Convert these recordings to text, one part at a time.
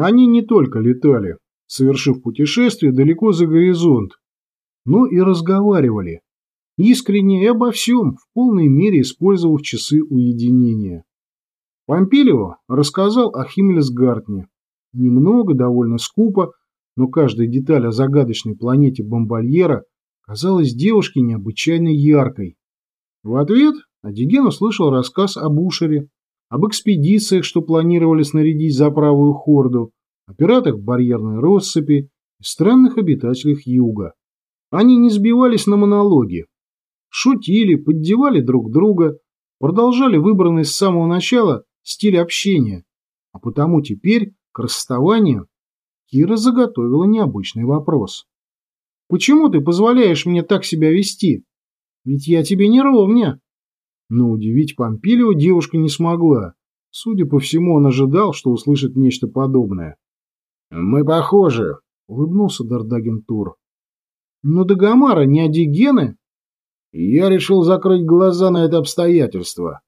Они не только летали, совершив путешествие далеко за горизонт, но и разговаривали, искренне и обо всем, в полной мере использовав часы уединения. Помпилио рассказал о Химмельсгартне. Немного, довольно скупо, но каждая деталь о загадочной планете Бомбальера казалась девушке необычайно яркой. В ответ Адиген услышал рассказ об Ушере, об экспедициях, что планировали снарядить за правую хорду, о пиратах барьерной россыпи и странных обитателях юга. Они не сбивались на монологи, шутили, поддевали друг друга, продолжали выбранный с самого начала стиль общения, а потому теперь к расставанию Кира заготовила необычный вопрос. «Почему ты позволяешь мне так себя вести? Ведь я тебе не ровня». Но удивить Помпилио девушка не смогла. Судя по всему, он ожидал, что услышит нечто подобное. «Мы похожи», — улыбнулся Дардаген Тур. «Но Дагомара не одигены?» «Я решил закрыть глаза на это обстоятельство».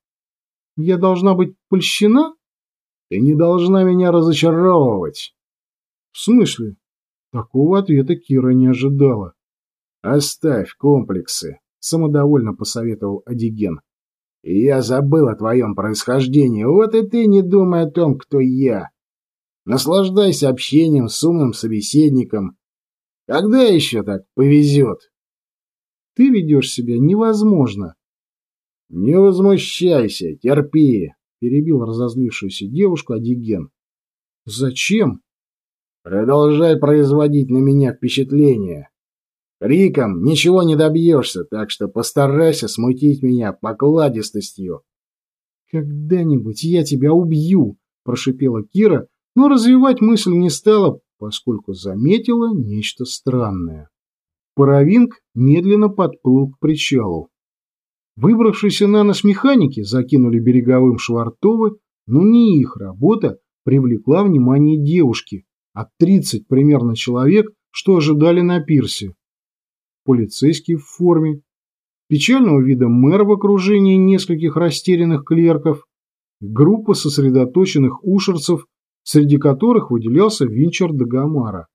«Я должна быть польщена?» «Ты не должна меня разочаровывать». «В смысле?» Такого ответа Кира не ожидала. «Оставь комплексы», — самодовольно посоветовал Адиген. «Я забыл о твоем происхождении, вот и ты не думай о том, кто я. Наслаждайся общением с умным собеседником. Когда еще так повезет?» «Ты ведешь себя невозможно». «Не возмущайся, терпи», — перебил разозлившуюся девушку Адиген. «Зачем?» Продолжай производить на меня впечатление. Криком ничего не добьешься, так что постарайся смутить меня покладистостью. «Когда-нибудь я тебя убью!» – прошипела Кира, но развивать мысль не стала, поскольку заметила нечто странное. Паровинг медленно подплыл к причалу. Выбравшиеся на нос механики закинули береговым швартовы, но не их работа привлекла внимание девушки, от 30 примерно человек, что ожидали на пирсе. Полицейский в форме, печального вида мэр в окружении нескольких растерянных клерков, группа сосредоточенных ушерцев, среди которых выделялся Винчер Дагомара.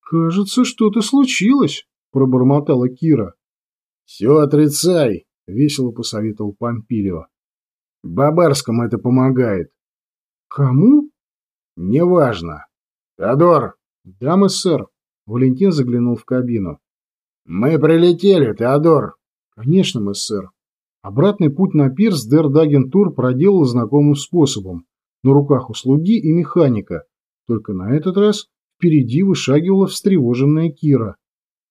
«Кажется, что-то случилось», – пробормотала Кира. «Все отрицай», – весело посоветовал Помпилио. «Бабарскому это помогает». «Кому?» «Неважно. «Теодор!» «Да, мы, сэр!» Валентин заглянул в кабину. «Мы прилетели, Теодор!» «Конечно, мы, сэр!» Обратный путь на пирс Дер Дагентур проделал знакомым способом. На руках у слуги и механика. Только на этот раз впереди вышагивала встревоженная Кира.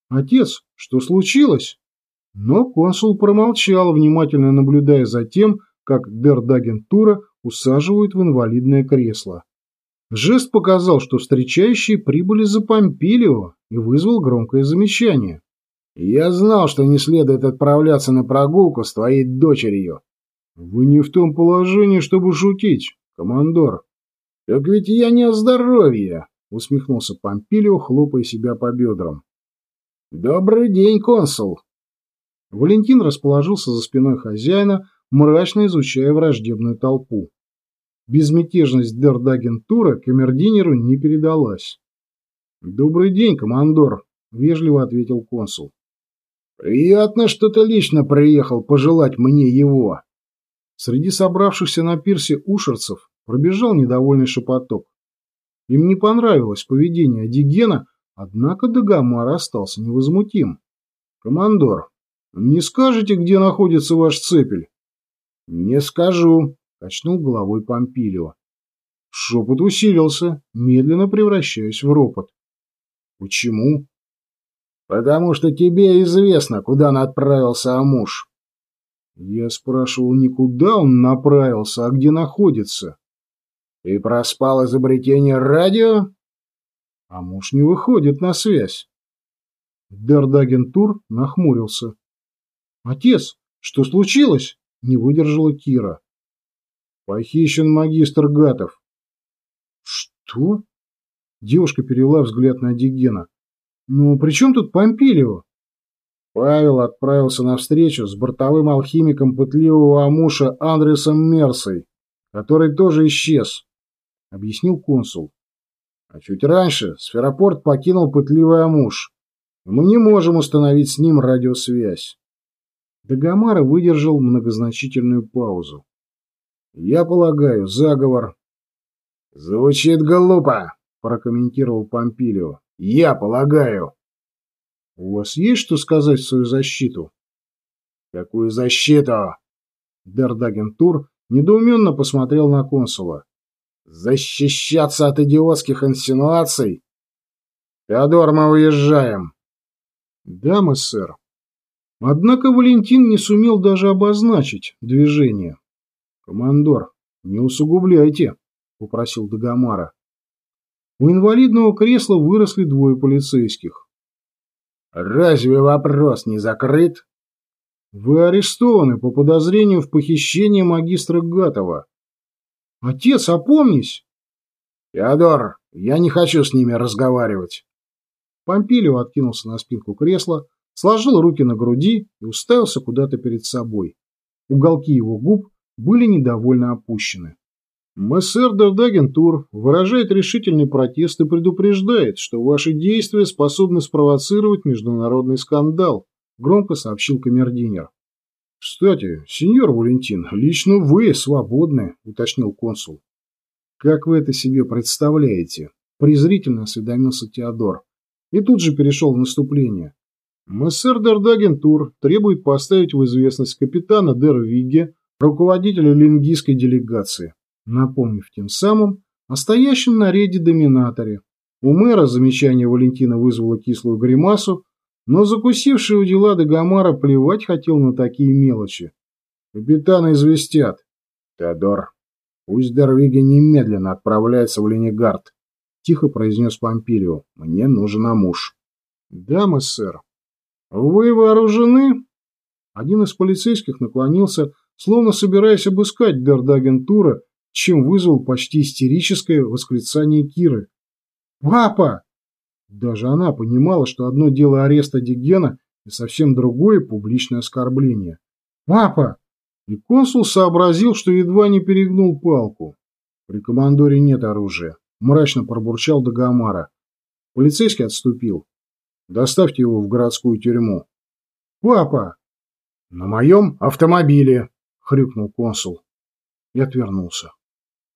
«Отец, что случилось?» Но консул промолчал, внимательно наблюдая за тем, как Дер Дагентура усаживают в инвалидное кресло. Жест показал, что встречающие прибыли за Помпилио и вызвал громкое замечание. «Я знал, что не следует отправляться на прогулку с твоей дочерью». «Вы не в том положении, чтобы шутить, командор». «Так ведь я не о здоровье», — усмехнулся Помпилио, хлопая себя по бедрам. «Добрый день, консул!» Валентин расположился за спиной хозяина, мрачно изучая враждебную толпу. Безмятежность Дердагентура камердинеру не передалась. «Добрый день, командор», — вежливо ответил консул. «Приятно, что ты лично приехал пожелать мне его». Среди собравшихся на пирсе ушерцев пробежал недовольный шепоток. Им не понравилось поведение Дигена, однако Дагомар остался невозмутим. «Командор, не скажете, где находится ваш цепель?» «Не скажу», Качнул головой Помпилио. Шепот усилился, медленно превращаясь в ропот. Почему? Потому что тебе известно, куда он отправился Амуш. Я спрашивал не куда он направился, а где находится. Ты проспал изобретение радио? А муж не выходит на связь. Дердагентур нахмурился. «Отец, что случилось?» — не выдержала Кира. Похищен магистр Гатов. Что? Девушка перевела взгляд на Дигена. Ну, при чем тут Помпилио? Павел отправился на встречу с бортовым алхимиком пытливого Амуша Андресом Мерсой, который тоже исчез, объяснил консул. А чуть раньше сферопорт покинул пытливый муж. Мы не можем установить с ним радиосвязь. Дагомара выдержал многозначительную паузу. Я полагаю, заговор. Звучит глупо, прокомментировал Помпилио. Я полагаю. У вас есть что сказать в свою защиту? Какую защиту? Дердагентур недоуменно посмотрел на консула. Защищаться от идиотских инсинуаций? Теодор, мы уезжаем. Да, мы, сэр. Однако Валентин не сумел даже обозначить движение. Командор, не усугубляйте, попросил Дагомара. У инвалидного кресла выросли двое полицейских. Разве вопрос не закрыт? Вы арестованы по подозрению в похищении магистра Гатова. Отец, опомнись! Теодор, я не хочу с ними разговаривать. Помпилио откинулся на спинку кресла, сложил руки на груди и уставился куда-то перед собой. Уголки его губ были недовольно опущены. Мессер Дардагентур выражает решительный протест и предупреждает, что ваши действия способны спровоцировать международный скандал, громко сообщил камердинер. Кстати, сеньор Валентин, лично вы свободны, уточнил консул. Как вы это себе представляете? презрительно осведомился Теодор и тут же перешел в наступление. Мессер Дардагентур требует поставить в известность капитана Дер Вигге, руководителя лингийской делегации, напомнив тем самым о стоящем на рейде доминаторе. У мэра замечание Валентина вызвало кислую гримасу, но закусивший у дела Дагомара плевать хотел на такие мелочи. Капитана известят. Теодор, пусть Дервиге немедленно отправляется в Ленигард, тихо произнес Помпилио. Мне нужен муж. Да, сэр. Вы вооружены? Один из полицейских наклонился, словно собираясь обыскать Дердагентура, чем вызвал почти истерическое восклицание Киры. «Папа!» Даже она понимала, что одно дело ареста Дигена и совсем другое – публичное оскорбление. «Папа!» И консул сообразил, что едва не перегнул палку. При командоре нет оружия. Мрачно пробурчал Дагомара. Полицейский отступил. Доставьте его в городскую тюрьму. «Папа!» «На моем автомобиле!» — хрюкнул консул и отвернулся.